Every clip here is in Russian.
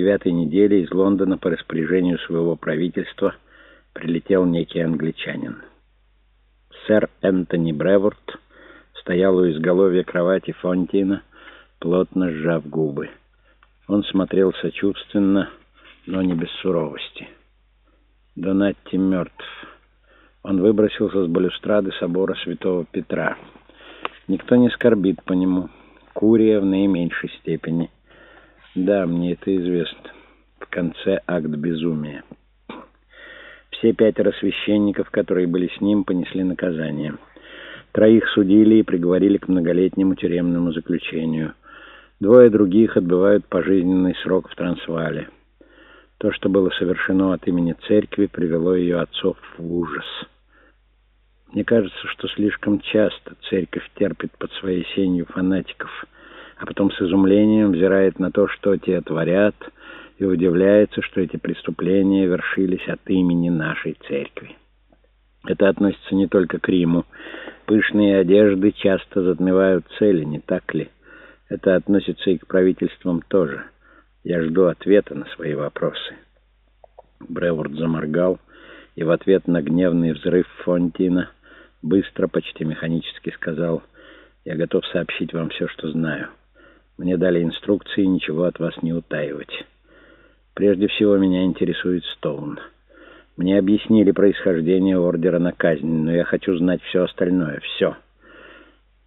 девятой неделе из Лондона по распоряжению своего правительства прилетел некий англичанин. Сэр Энтони Бреворд стоял у изголовья кровати Фонтина, плотно сжав губы. Он смотрел сочувственно, но не без суровости. Донатти мертв. Он выбросился с балюстрады собора святого Петра. Никто не скорбит по нему. Курия в наименьшей степени. Да, мне это известно. В конце акт безумия. Все пятеро священников, которые были с ним, понесли наказание. Троих судили и приговорили к многолетнему тюремному заключению. Двое других отбывают пожизненный срок в Трансвале. То, что было совершено от имени церкви, привело ее отцов в ужас. Мне кажется, что слишком часто церковь терпит под своей сенью фанатиков, а потом с изумлением взирает на то, что те творят, и удивляется, что эти преступления вершились от имени нашей церкви. Это относится не только к Риму. Пышные одежды часто затмевают цели, не так ли? Это относится и к правительствам тоже. Я жду ответа на свои вопросы. Бреворд заморгал, и в ответ на гневный взрыв Фонтина быстро, почти механически сказал, «Я готов сообщить вам все, что знаю. Мне дали инструкции ничего от вас не утаивать. Прежде всего, меня интересует Стоун. Мне объяснили происхождение ордера на казнь, но я хочу знать все остальное, все.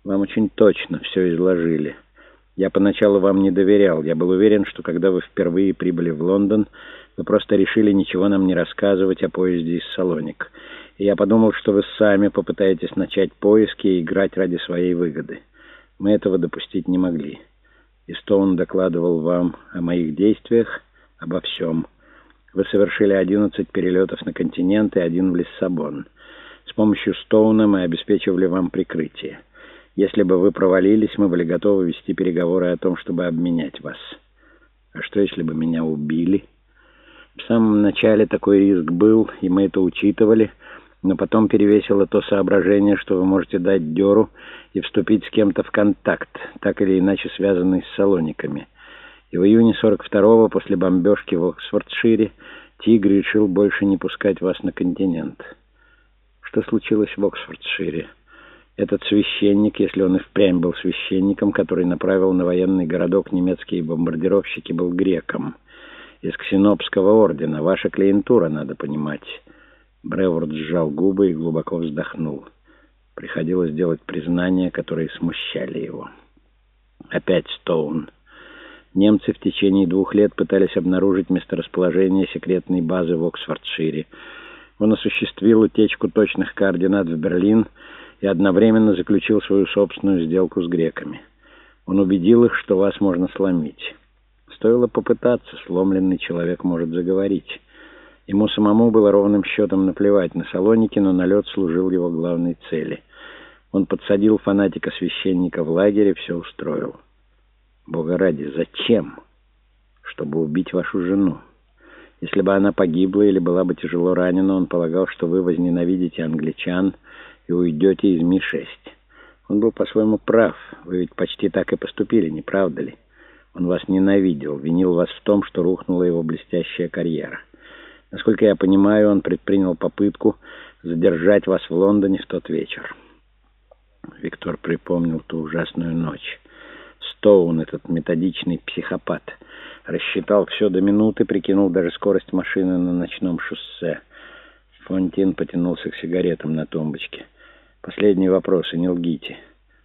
Вам очень точно все изложили». Я поначалу вам не доверял. Я был уверен, что когда вы впервые прибыли в Лондон, вы просто решили ничего нам не рассказывать о поезде из Салоник. И я подумал, что вы сами попытаетесь начать поиски и играть ради своей выгоды. Мы этого допустить не могли. И Стоун докладывал вам о моих действиях, обо всем. Вы совершили 11 перелетов на континент и один в Лиссабон. С помощью Стоуна мы обеспечивали вам прикрытие. Если бы вы провалились, мы были готовы вести переговоры о том, чтобы обменять вас. А что, если бы меня убили? В самом начале такой риск был, и мы это учитывали, но потом перевесило то соображение, что вы можете дать дёру и вступить с кем-то в контакт, так или иначе связанный с салониками. И в июне 42-го, после бомбежки в Оксфордшире, Тигр решил больше не пускать вас на континент. Что случилось в Оксфордшире? Этот священник, если он и впрямь был священником, который направил на военный городок немецкие бомбардировщики, был греком. Из Ксенопского ордена. Ваша клиентура, надо понимать. Бреворд сжал губы и глубоко вздохнул. Приходилось делать признания, которые смущали его. Опять Стоун. Немцы в течение двух лет пытались обнаружить месторасположение секретной базы в Оксфордшире. Он осуществил утечку точных координат в Берлин и одновременно заключил свою собственную сделку с греками. Он убедил их, что вас можно сломить. Стоило попытаться, сломленный человек может заговорить. Ему самому было ровным счетом наплевать на Салоники, но налет служил его главной цели. Он подсадил фанатика-священника в лагере, все устроил. Бога ради, зачем? Чтобы убить вашу жену. Если бы она погибла или была бы тяжело ранена, он полагал, что вы возненавидите англичан, и уйдете из Ми-6. Он был по-своему прав. Вы ведь почти так и поступили, не правда ли? Он вас ненавидел, винил вас в том, что рухнула его блестящая карьера. Насколько я понимаю, он предпринял попытку задержать вас в Лондоне в тот вечер. Виктор припомнил ту ужасную ночь. Стоун, этот методичный психопат, рассчитал все до минуты, прикинул даже скорость машины на ночном шоссе. Фонтин потянулся к сигаретам на тумбочке. Последний вопрос, и не лгите.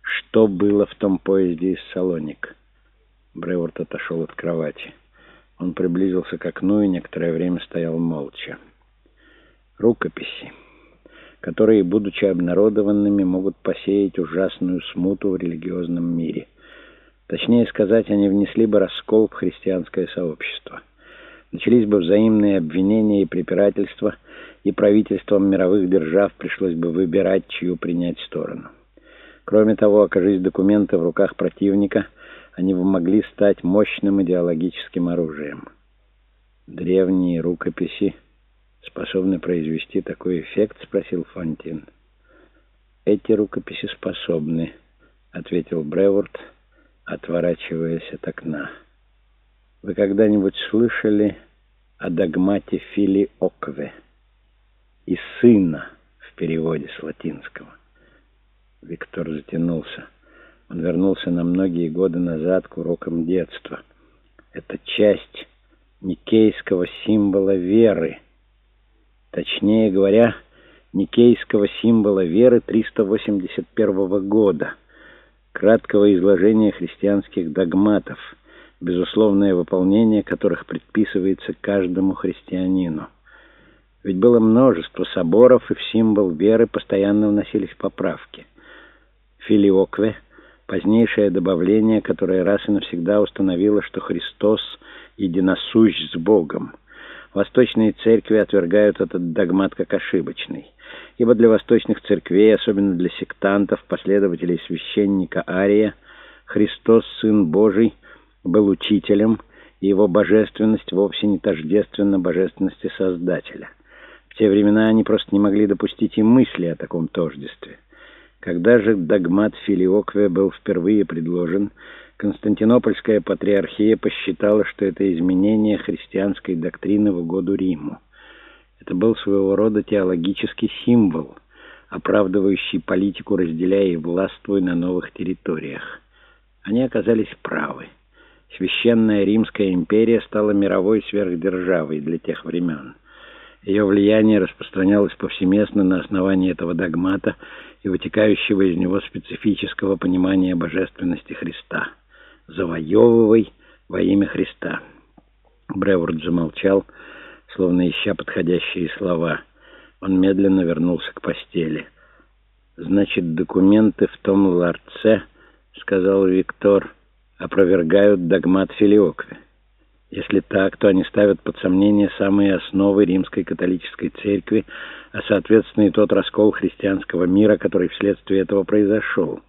Что было в том поезде из Салоник? Бреворт отошел от кровати. Он приблизился к окну и некоторое время стоял молча. Рукописи, которые, будучи обнародованными, могут посеять ужасную смуту в религиозном мире. Точнее сказать, они внесли бы раскол в христианское сообщество. Начались бы взаимные обвинения и препирательства – и правительствам мировых держав пришлось бы выбирать, чью принять сторону. Кроме того, окажись документы в руках противника, они бы могли стать мощным идеологическим оружием. Древние рукописи способны произвести такой эффект, спросил Фонтин. Эти рукописи способны, ответил Бреворд, отворачиваясь от окна. Вы когда-нибудь слышали о догмате Филиокве и сына в переводе с латинского? Виктор затянулся. Он вернулся на многие годы назад к урокам детства. Это часть никейского символа веры. Точнее говоря, никейского символа веры 381 года, краткого изложения христианских догматов — безусловное выполнение которых предписывается каждому христианину. Ведь было множество соборов, и в символ веры постоянно вносились поправки. Филиокве — позднейшее добавление, которое раз и навсегда установило, что Христос единосущ с Богом. Восточные церкви отвергают этот догмат как ошибочный, ибо для восточных церквей, особенно для сектантов, последователей священника Ария, Христос, Сын Божий — был учителем, и его божественность вовсе не тождественна божественности Создателя. В те времена они просто не могли допустить и мысли о таком тождестве. Когда же догмат Филиокве был впервые предложен, Константинопольская патриархия посчитала, что это изменение христианской доктрины в угоду Риму. Это был своего рода теологический символ, оправдывающий политику «разделяя и властвуя на новых территориях». Они оказались правы. Священная Римская империя стала мировой сверхдержавой для тех времен. Ее влияние распространялось повсеместно на основании этого догмата и вытекающего из него специфического понимания божественности Христа. «Завоевывай во имя Христа». Бреворд замолчал, словно ища подходящие слова. Он медленно вернулся к постели. «Значит, документы в том ларце», — сказал Виктор, — опровергают догмат Филиокве. Если так, то они ставят под сомнение самые основы римской католической церкви, а соответственно и тот раскол христианского мира, который вследствие этого произошел.